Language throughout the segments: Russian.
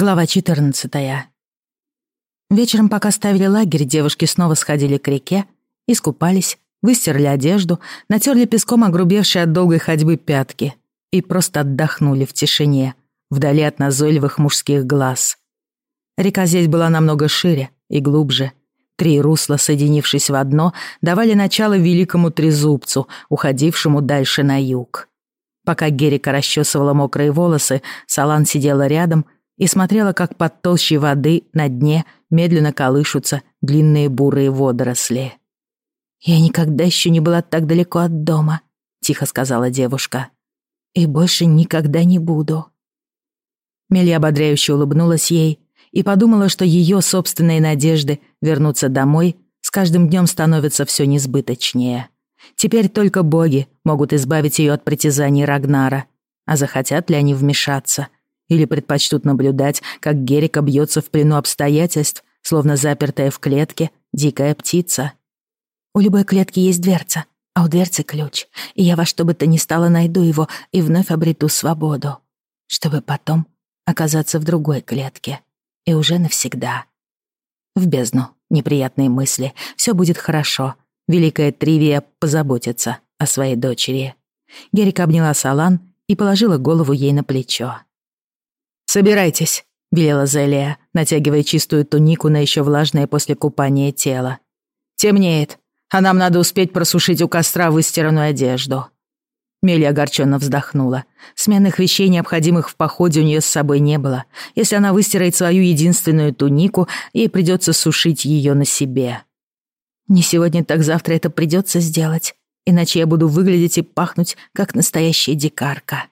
Глава 14. Вечером, пока ставили лагерь, девушки снова сходили к реке, искупались, выстирали одежду, натерли песком огрубевшие от долгой ходьбы пятки и просто отдохнули в тишине, вдали от назойливых мужских глаз. Река здесь была намного шире и глубже. Три русла, соединившись в одно, давали начало великому трезубцу, уходившему дальше на юг. Пока Герика расчесывала мокрые волосы, Салан сидела рядом — и смотрела, как под толщей воды на дне медленно колышутся длинные бурые водоросли. «Я никогда еще не была так далеко от дома», — тихо сказала девушка. «И больше никогда не буду». Мелья ободряюще улыбнулась ей и подумала, что ее собственные надежды вернуться домой с каждым днем становятся все несбыточнее. Теперь только боги могут избавить ее от притязаний Рагнара, а захотят ли они вмешаться — или предпочтут наблюдать, как Герика бьется в плену обстоятельств, словно запертая в клетке дикая птица. У любой клетки есть дверца, а у дверцы ключ, и я во что бы то ни стало найду его и вновь обрету свободу, чтобы потом оказаться в другой клетке, и уже навсегда. В бездну неприятные мысли, все будет хорошо, великая Тривия позаботится о своей дочери. Герика обняла Салан и положила голову ей на плечо. «Собирайтесь», — велела Зелия, натягивая чистую тунику на еще влажное после купания тело. «Темнеет, а нам надо успеть просушить у костра выстиранную одежду». Мелли огорченно вздохнула. Сменных вещей, необходимых в походе, у нее с собой не было. Если она выстирает свою единственную тунику, ей придется сушить ее на себе. «Не сегодня, так завтра это придется сделать, иначе я буду выглядеть и пахнуть, как настоящая дикарка».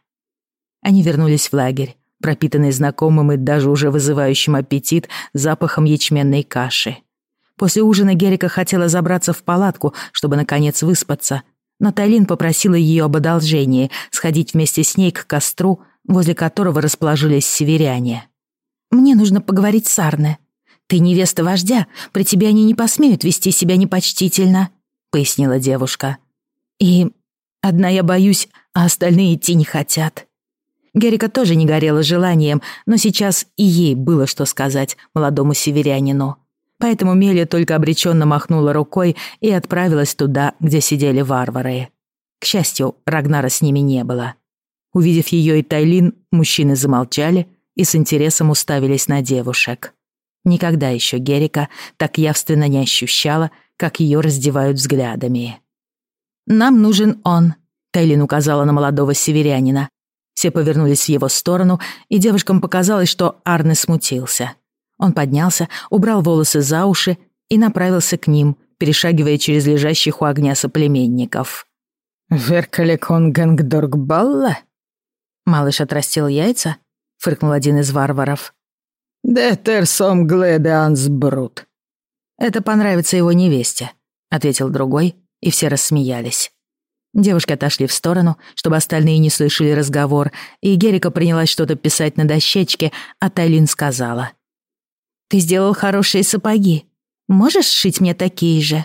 Они вернулись в лагерь пропитанный знакомым и даже уже вызывающим аппетит запахом ячменной каши. После ужина Герика хотела забраться в палатку, чтобы, наконец, выспаться, но Тайлин попросила ее об одолжении сходить вместе с ней к костру, возле которого расположились северяне. «Мне нужно поговорить с Арне. Ты невеста вождя, при тебе они не посмеют вести себя непочтительно», — пояснила девушка. «И одна я боюсь, а остальные идти не хотят». Герика тоже не горела желанием, но сейчас и ей было что сказать молодому северянину. Поэтому Мелия только обреченно махнула рукой и отправилась туда, где сидели варвары. К счастью, Рагнара с ними не было. Увидев ее и Тайлин, мужчины замолчали и с интересом уставились на девушек. Никогда еще Герика так явственно не ощущала, как ее раздевают взглядами. «Нам нужен он», — Тайлин указала на молодого северянина, все повернулись в его сторону, и девушкам показалось, что Арне смутился. Он поднялся, убрал волосы за уши и направился к ним, перешагивая через лежащих у огня соплеменников. «Веркалекон Гангдоргбалла?» Малыш отрастил яйца, фыркнул один из варваров. «Детерсом гледеансбрут». «Это понравится его невесте», — ответил другой, и все рассмеялись. Девушки отошли в сторону, чтобы остальные не слышали разговор, и Герика принялась что-то писать на дощечке, а Тайлин сказала. «Ты сделал хорошие сапоги. Можешь сшить мне такие же?»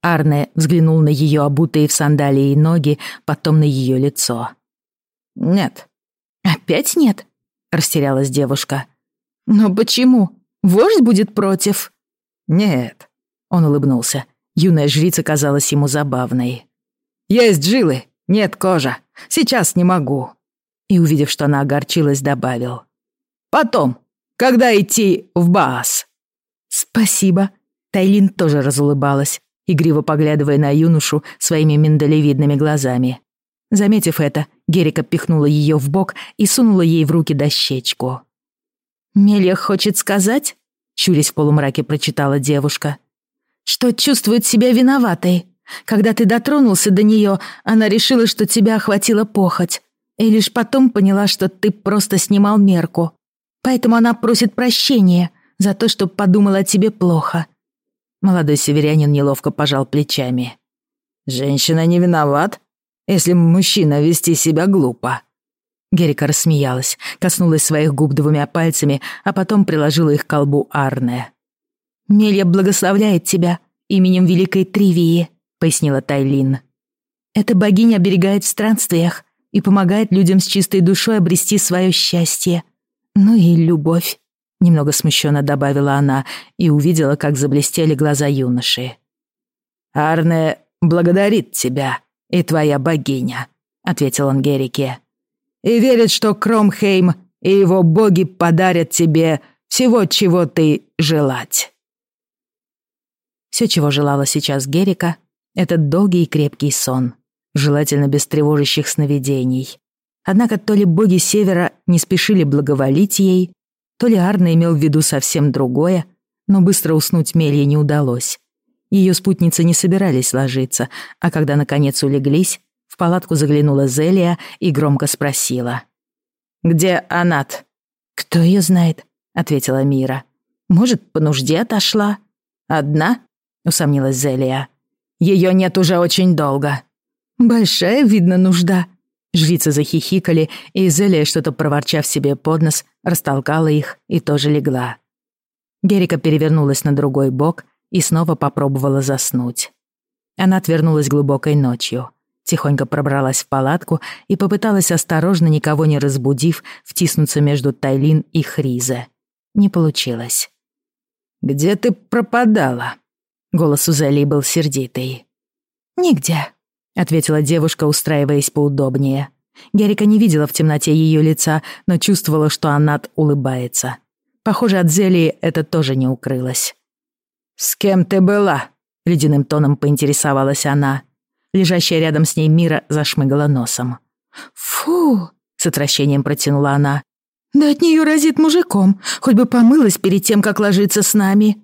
Арне взглянул на ее обутые в сандалии ноги, потом на ее лицо. «Нет». «Опять нет?» — растерялась девушка. «Но почему? Вождь будет против?» «Нет», — он улыбнулся. Юная жрица казалась ему забавной. «Есть жилы, нет кожа. Сейчас не могу». И, увидев, что она огорчилась, добавил. «Потом, когда идти в Баас?» «Спасибо». Тайлин тоже разулыбалась, игриво поглядывая на юношу своими миндалевидными глазами. Заметив это, Герика пихнула ее в бок и сунула ей в руки дощечку. «Мелья хочет сказать?» — чурясь в полумраке прочитала девушка. «Что чувствует себя виноватой. Когда ты дотронулся до нее, она решила, что тебя охватила похоть. И лишь потом поняла, что ты просто снимал мерку. Поэтому она просит прощения за то, что подумала о тебе плохо». Молодой северянин неловко пожал плечами. «Женщина не виноват, если мужчина вести себя глупо». Герика рассмеялась, коснулась своих губ двумя пальцами, а потом приложила их к колбу Арне. «Мелья благословляет тебя именем Великой Тривии», пояснила Тайлин. «Эта богиня оберегает в странствиях и помогает людям с чистой душой обрести свое счастье. Ну и любовь, немного смущенно добавила она и увидела, как заблестели глаза юноши. Арне благодарит тебя и твоя богиня, ответил он Герике. И верит, что Кромхейм и его боги подарят тебе всего, чего ты желать. Все, чего желала сейчас Герика, это долгий и крепкий сон, желательно без тревожащих сновидений. Однако то ли боги Севера не спешили благоволить ей, то ли Арна имел в виду совсем другое, но быстро уснуть Мелье не удалось. Ее спутницы не собирались ложиться, а когда наконец улеглись, в палатку заглянула Зелия и громко спросила. «Где Анат?» «Кто ее знает?» — ответила Мира. «Может, по нужде отошла?» «Одна?» — усомнилась Зелия. Ее нет уже очень долго». «Большая, видно, нужда». Жрицы захихикали, и Зелия, что-то проворчав себе под нос, растолкала их и тоже легла. Герика перевернулась на другой бок и снова попробовала заснуть. Она отвернулась глубокой ночью, тихонько пробралась в палатку и попыталась осторожно, никого не разбудив, втиснуться между Тайлин и Хризе. Не получилось. «Где ты пропадала?» Голос у Зелии был сердитый. «Нигде», — ответила девушка, устраиваясь поудобнее. Герика не видела в темноте ее лица, но чувствовала, что Аннат улыбается. Похоже, от Зелии это тоже не укрылось. «С кем ты была?» — ледяным тоном поинтересовалась она. Лежащая рядом с ней Мира зашмыгала носом. «Фу!» — с отвращением протянула она. «Да от нее разит мужиком, хоть бы помылась перед тем, как ложиться с нами».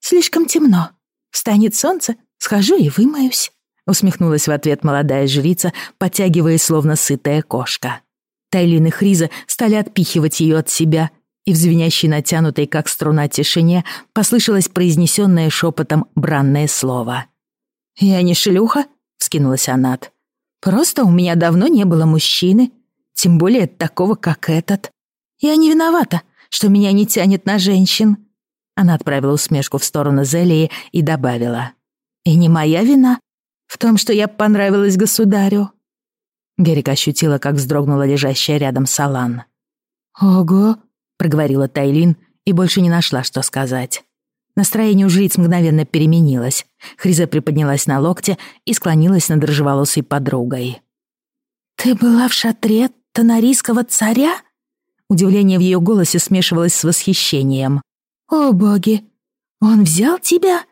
«Слишком темно», Встанет солнце, схожу и вымоюсь», — усмехнулась в ответ молодая жрица, подтягиваясь, словно сытая кошка. Тайлин и Хриза стали отпихивать ее от себя, и в звенящей натянутой, как струна, тишине послышалось произнесенное шепотом бранное слово. «Я не шлюха», — вскинулась Анат. «Просто у меня давно не было мужчины, тем более такого, как этот. Я не виновата, что меня не тянет на женщин. Она отправила усмешку в сторону Зелии и добавила. «И не моя вина в том, что я понравилась государю». Герик ощутила, как вздрогнула лежащая рядом Салан. «Ого», — проговорила Тайлин и больше не нашла, что сказать. Настроение у жриц мгновенно переменилось. Хриза приподнялась на локте и склонилась над рыжеволосой подругой. «Ты была в шатре тонарийского царя?» Удивление в ее голосе смешивалось с восхищением. «О, боги! Он взял тебя?»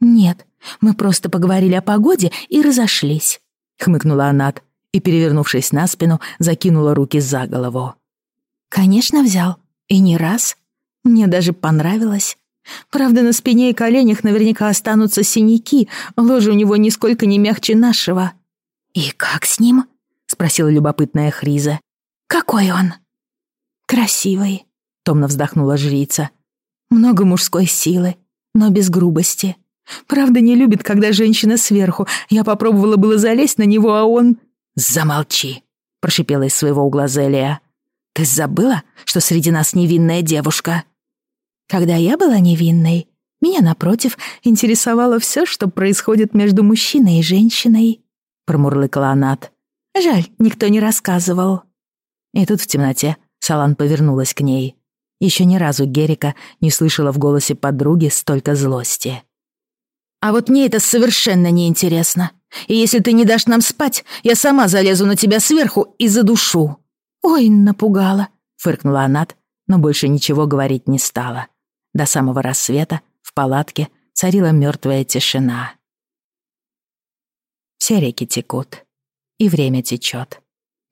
«Нет, мы просто поговорили о погоде и разошлись», — хмыкнула Анат и, перевернувшись на спину, закинула руки за голову. «Конечно, взял. И не раз. Мне даже понравилось. Правда, на спине и коленях наверняка останутся синяки, ложа у него нисколько не мягче нашего». «И как с ним?» — спросила любопытная Хриза. «Какой он?» «Красивый», — томно вздохнула жрица. Много мужской силы, но без грубости. Правда, не любит, когда женщина сверху. Я попробовала было залезть на него, а он... «Замолчи», — прошипела из своего угла Зелия. «Ты забыла, что среди нас невинная девушка?» Когда я была невинной, меня, напротив, интересовало все, что происходит между мужчиной и женщиной», — промурлыкала Анат. «Жаль, никто не рассказывал». И тут в темноте Салан повернулась к ней. Еще ни разу Герика не слышала в голосе подруги столько злости. «А вот мне это совершенно неинтересно. И если ты не дашь нам спать, я сама залезу на тебя сверху и задушу». «Ой, напугала», — фыркнула Анат, но больше ничего говорить не стала. До самого рассвета в палатке царила мертвая тишина. Все реки текут, и время течет.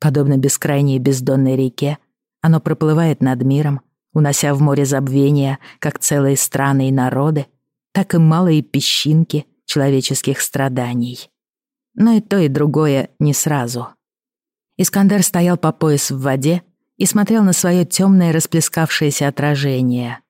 Подобно бескрайней бездонной реке, оно проплывает над миром, унося в море забвения как целые страны и народы, так и малые песчинки человеческих страданий. Но и то, и другое не сразу. Искандер стоял по пояс в воде и смотрел на свое темное расплескавшееся отражение.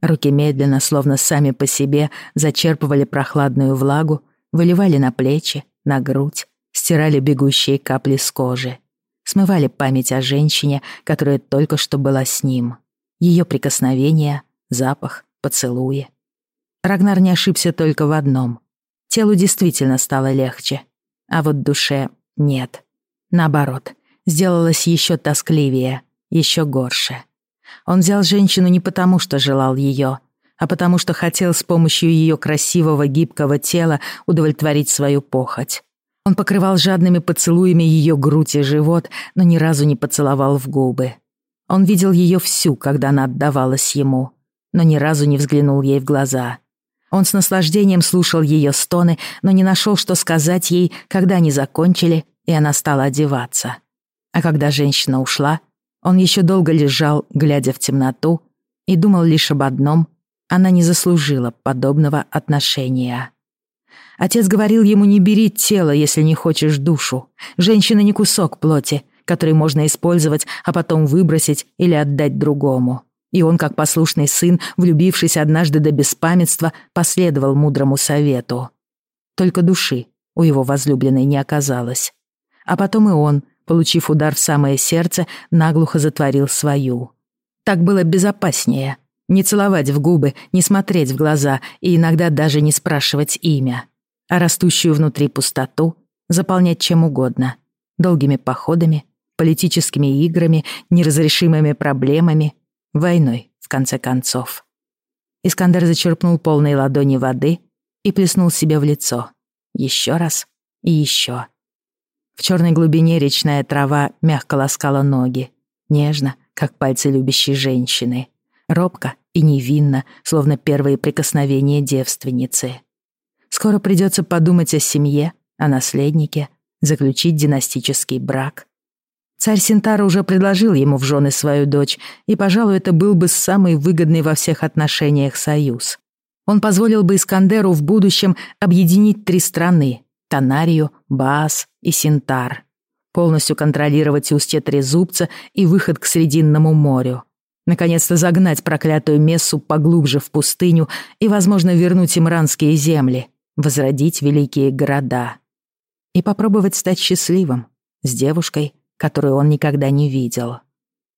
Руки медленно, словно сами по себе, зачерпывали прохладную влагу, выливали на плечи, на грудь, стирали бегущие капли с кожи, смывали память о женщине, которая только что была с ним ее прикосновения, запах, поцелуи. Рагнар не ошибся только в одном. Телу действительно стало легче, а вот душе нет. Наоборот, сделалось еще тоскливее, еще горше. Он взял женщину не потому, что желал ее, а потому что хотел с помощью ее красивого гибкого тела удовлетворить свою похоть. Он покрывал жадными поцелуями ее грудь и живот, но ни разу не поцеловал в губы. Он видел ее всю, когда она отдавалась ему, но ни разу не взглянул ей в глаза. Он с наслаждением слушал ее стоны, но не нашел, что сказать ей, когда они закончили, и она стала одеваться. А когда женщина ушла, он еще долго лежал, глядя в темноту, и думал лишь об одном — она не заслужила подобного отношения. Отец говорил ему не бери тело, если не хочешь душу. Женщина не кусок плоти, который можно использовать, а потом выбросить или отдать другому. И он, как послушный сын, влюбившись однажды до беспамятства, последовал мудрому совету. Только души у его возлюбленной не оказалось. А потом и он, получив удар в самое сердце, наглухо затворил свою. Так было безопаснее. Не целовать в губы, не смотреть в глаза и иногда даже не спрашивать имя а растущую внутри пустоту заполнять чем угодно. Долгими походами, политическими играми, неразрешимыми проблемами, войной, в конце концов. Искандер зачерпнул полные ладони воды и плеснул себе в лицо. Еще раз и еще. В черной глубине речная трава мягко ласкала ноги, нежно, как пальцы любящей женщины, робко и невинно, словно первые прикосновения девственницы. Скоро придется подумать о семье, о наследнике, заключить династический брак. Царь Синтара уже предложил ему в жены свою дочь, и, пожалуй, это был бы самый выгодный во всех отношениях союз. Он позволил бы Искандеру в будущем объединить три страны — Танарию, Баас и Синтар, полностью контролировать устье Трезубца и выход к Срединному морю. Наконец-то загнать проклятую Мессу поглубже в пустыню и, возможно, вернуть имранские земли — возродить великие города и попробовать стать счастливым с девушкой, которую он никогда не видел.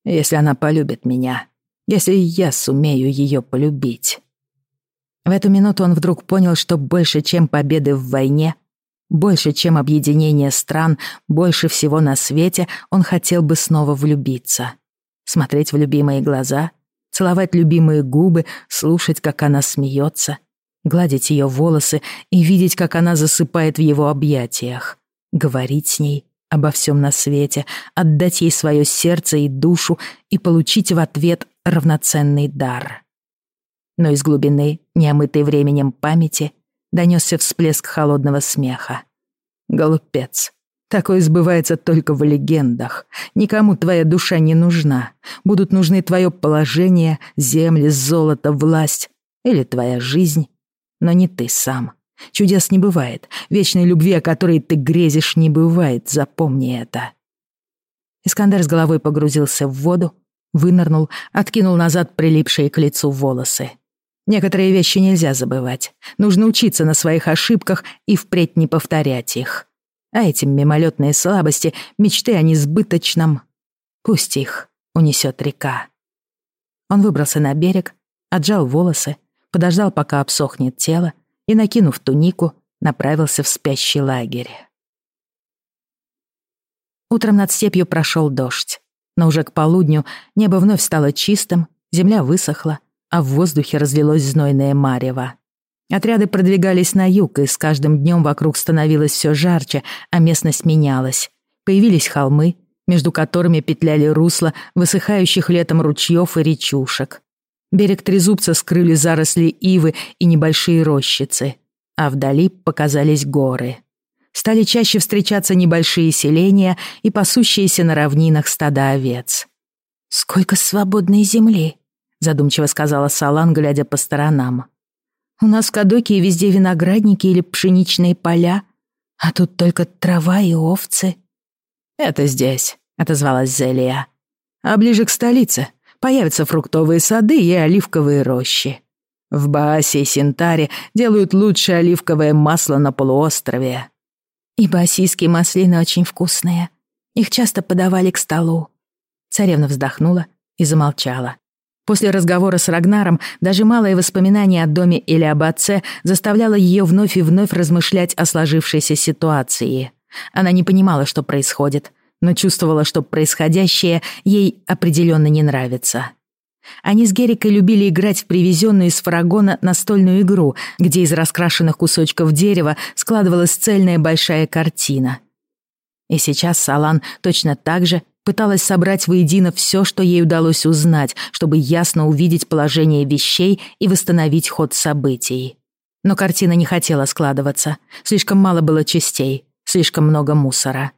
Если она полюбит меня, если я сумею ее полюбить. В эту минуту он вдруг понял, что больше, чем победы в войне, больше, чем объединение стран, больше всего на свете он хотел бы снова влюбиться. Смотреть в любимые глаза, целовать любимые губы, слушать, как она смеется, гладить ее волосы и видеть, как она засыпает в его объятиях, говорить с ней обо всем на свете, отдать ей свое сердце и душу и получить в ответ равноценный дар. Но из глубины, неомытой временем памяти, донесся всплеск холодного смеха. «Голубец, такое сбывается только в легендах. Никому твоя душа не нужна. Будут нужны твое положение, земли, золото, власть или твоя жизнь но не ты сам. Чудес не бывает. Вечной любви, о которой ты грезишь, не бывает. Запомни это. Искандер с головой погрузился в воду, вынырнул, откинул назад прилипшие к лицу волосы. Некоторые вещи нельзя забывать. Нужно учиться на своих ошибках и впредь не повторять их. А эти мимолетные слабости, мечты о несбыточном, пусть их унесет река. Он выбрался на берег, отжал волосы, подождал, пока обсохнет тело, и, накинув тунику, направился в спящий лагерь. Утром над степью прошел дождь, но уже к полудню небо вновь стало чистым, земля высохла, а в воздухе разлилось знойное марево. Отряды продвигались на юг, и с каждым днем вокруг становилось все жарче, а местность менялась. Появились холмы, между которыми петляли русла высыхающих летом ручьев и речушек. Берег Трезубца скрыли заросли ивы и небольшие рощицы, а вдали показались горы. Стали чаще встречаться небольшие селения и пасущиеся на равнинах стада овец. «Сколько свободной земли!» — задумчиво сказала Салан, глядя по сторонам. «У нас в Кадоке везде виноградники или пшеничные поля, а тут только трава и овцы». «Это здесь», — отозвалась Зелия. «А ближе к столице появятся фруктовые сады и оливковые рощи. В Баасе и Синтаре делают лучшее оливковое масло на полуострове. И баасийские маслины очень вкусные. Их часто подавали к столу. Царевна вздохнула и замолчала. После разговора с Рагнаром даже малое воспоминание о доме или об отце заставляло ее вновь и вновь размышлять о сложившейся ситуации. Она не понимала, что происходит, но чувствовала, что происходящее ей определенно не нравится. Они с Герикой любили играть в привезенную из фарагона настольную игру, где из раскрашенных кусочков дерева складывалась цельная большая картина. И сейчас Салан точно так же пыталась собрать воедино все, что ей удалось узнать, чтобы ясно увидеть положение вещей и восстановить ход событий. Но картина не хотела складываться. Слишком мало было частей, слишком много мусора.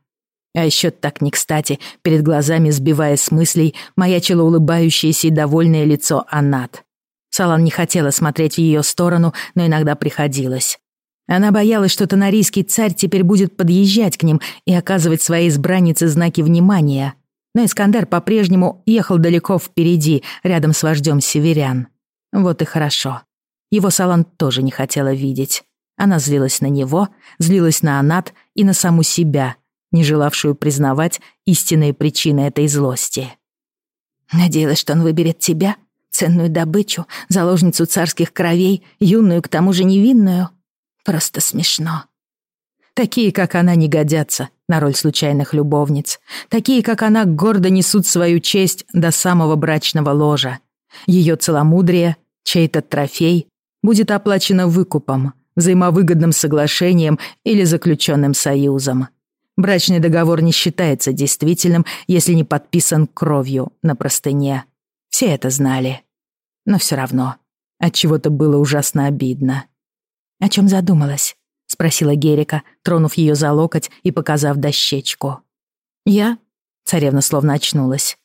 А еще так не кстати, перед глазами, сбивая с мыслей, маячило улыбающееся и довольное лицо Анат. Салан не хотела смотреть в ее сторону, но иногда приходилось. Она боялась, что тонарийский царь теперь будет подъезжать к ним и оказывать своей избраннице знаки внимания. Но Искандер по-прежнему ехал далеко впереди, рядом с вождем северян. Вот и хорошо. Его Салан тоже не хотела видеть. Она злилась на него, злилась на Анат и на саму себя, не желавшую признавать истинные причины этой злости. «Надеялась, что он выберет тебя, ценную добычу, заложницу царских кровей, юную, к тому же невинную. Просто смешно». Такие, как она, не годятся на роль случайных любовниц. Такие, как она, гордо несут свою честь до самого брачного ложа. Ее целомудрие, чей-то трофей, будет оплачено выкупом, взаимовыгодным соглашением или заключенным союзом. Брачный договор не считается действительным, если не подписан кровью на простыне. Все это знали. Но все равно, от чего то было ужасно обидно. «О чем задумалась?» — спросила Герика, тронув ее за локоть и показав дощечку. «Я?» — царевна словно очнулась.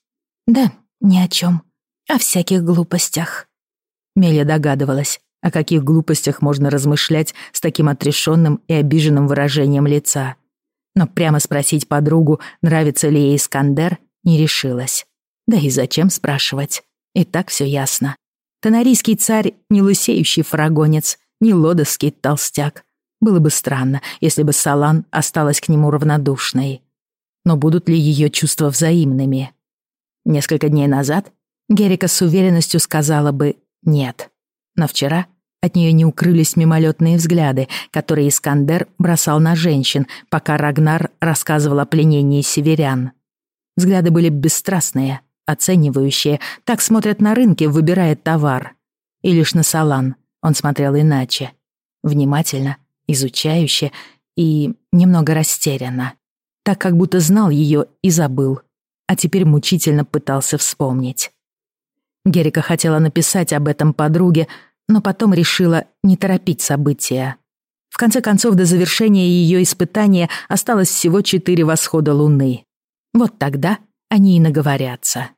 «Да, ни о чем. О всяких глупостях». Меля догадывалась, о каких глупостях можно размышлять с таким отрешенным и обиженным выражением лица но прямо спросить подругу, нравится ли ей Искандер, не решилась. Да и зачем спрашивать? И так все ясно. Тонарийский царь не лысеющий фарагонец, не лодовский толстяк. Было бы странно, если бы Салан осталась к нему равнодушной. Но будут ли ее чувства взаимными? Несколько дней назад Герика с уверенностью сказала бы «нет». Но вчера от нее не укрылись мимолетные взгляды, которые Искандер бросал на женщин, пока Рагнар рассказывал о пленении северян. Взгляды были бесстрастные, оценивающие, так смотрят на рынке, выбирая товар. И лишь на Салан он смотрел иначе. Внимательно, изучающе и немного растерянно. Так как будто знал ее и забыл, а теперь мучительно пытался вспомнить. Герика хотела написать об этом подруге, но потом решила не торопить события. В конце концов, до завершения ее испытания осталось всего четыре восхода луны. Вот тогда они и наговорятся.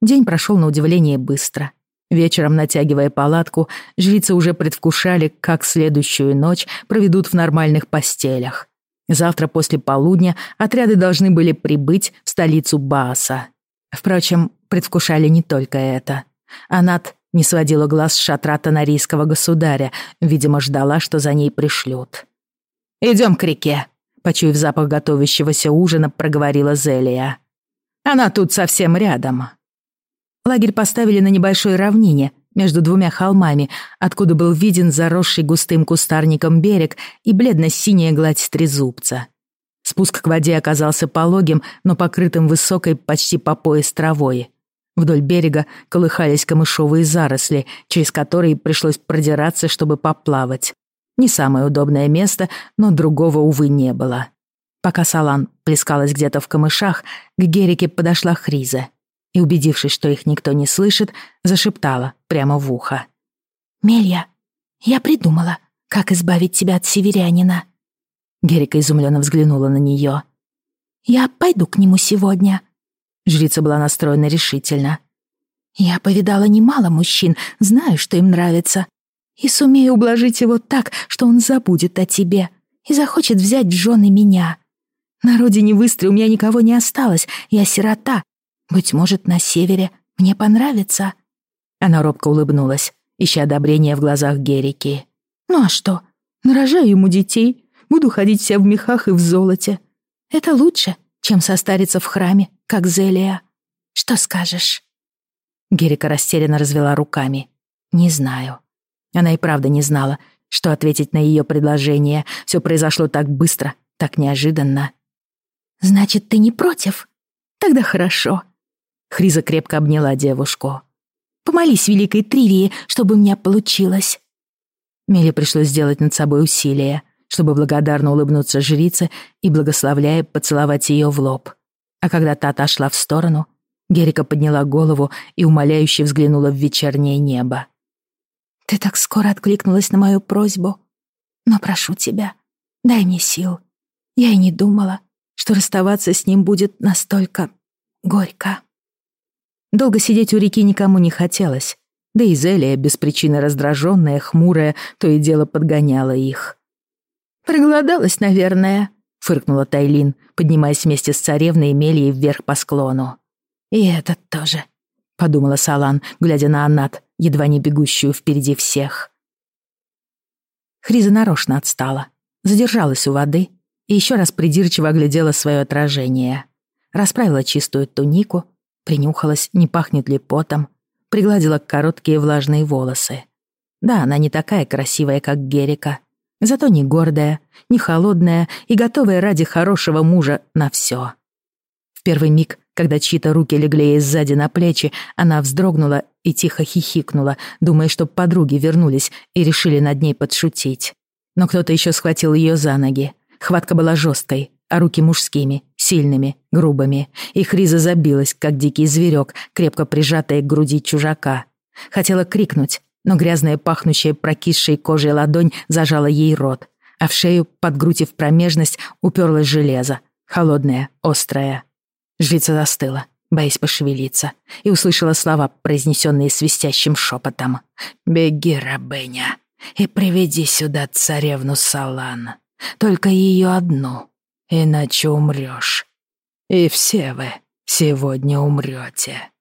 День прошел на удивление быстро. Вечером, натягивая палатку, жрицы уже предвкушали, как следующую ночь проведут в нормальных постелях. Завтра после полудня отряды должны были прибыть в столицу Бааса. Впрочем, предвкушали не только это. Анат не сводила глаз с шатра тонарийского государя, видимо, ждала, что за ней пришлют. «Идем к реке», — почуяв запах готовящегося ужина, проговорила Зелия. «Она тут совсем рядом». Лагерь поставили на небольшой равнине, между двумя холмами, откуда был виден заросший густым кустарником берег и бледно-синяя гладь трезубца. Спуск к воде оказался пологим, но покрытым высокой почти по пояс травой. Вдоль берега колыхались камышовые заросли, через которые пришлось продираться, чтобы поплавать. Не самое удобное место, но другого, увы, не было. Пока Салан плескалась где-то в камышах, к Герике подошла Хриза и, убедившись, что их никто не слышит, зашептала прямо в ухо. «Мелья, я придумала, как избавить тебя от северянина». Герика изумленно взглянула на нее. «Я пойду к нему сегодня», Жрица была настроена решительно. «Я повидала немало мужчин, знаю, что им нравится. И сумею ублажить его так, что он забудет о тебе и захочет взять жены меня. На родине выстрел у меня никого не осталось, я сирота. Быть может, на севере мне понравится». Она робко улыбнулась, ища одобрения в глазах Герики. «Ну а что? Нарожаю ему детей, буду ходить вся в мехах и в золоте. Это лучше, чем состариться в храме, как Зелия. Что скажешь?» Герика растерянно развела руками. «Не знаю». Она и правда не знала, что ответить на ее предложение. Все произошло так быстро, так неожиданно. «Значит, ты не против? Тогда хорошо». Хриза крепко обняла девушку. «Помолись великой Тривии, чтобы у меня получилось». Меле пришлось сделать над собой усилие, чтобы благодарно улыбнуться жрице и, благословляя, поцеловать ее в лоб. А когда та отошла в сторону, Герика подняла голову и умоляюще взглянула в вечернее небо. «Ты так скоро откликнулась на мою просьбу, но прошу тебя, дай мне сил. Я и не думала, что расставаться с ним будет настолько горько». Долго сидеть у реки никому не хотелось, да и Зелия, без причины раздраженная, хмурая, то и дело подгоняла их. «Проголодалась, наверное», — фыркнула Тайлин, поднимаясь вместе с царевной Мелией вверх по склону. «И этот тоже», — подумала Салан, глядя на Аннат, едва не бегущую впереди всех. Хриза нарочно отстала, задержалась у воды и еще раз придирчиво оглядела свое отражение. Расправила чистую тунику, принюхалась, не пахнет ли потом, пригладила короткие влажные волосы. Да, она не такая красивая, как Герика, зато не гордая, не холодная и готовая ради хорошего мужа на все. В первый миг, когда чьи-то руки легли ей сзади на плечи, она вздрогнула и тихо хихикнула, думая, что подруги вернулись и решили над ней подшутить. Но кто-то еще схватил ее за ноги. Хватка была жесткой, а руки мужскими, сильными, грубыми. И Хриза забилась, как дикий зверек, крепко прижатая к груди чужака. Хотела крикнуть, но грязная, пахнущая прокисшей кожей ладонь зажала ей рот, а в шею, под грудь и в промежность, уперлось железо, холодное, острое. Жрица застыла, боясь пошевелиться, и услышала слова, произнесенные свистящим шепотом. «Беги, рабыня, и приведи сюда царевну Салан, только ее одну» иначе умрёшь. И все вы сегодня умрёте.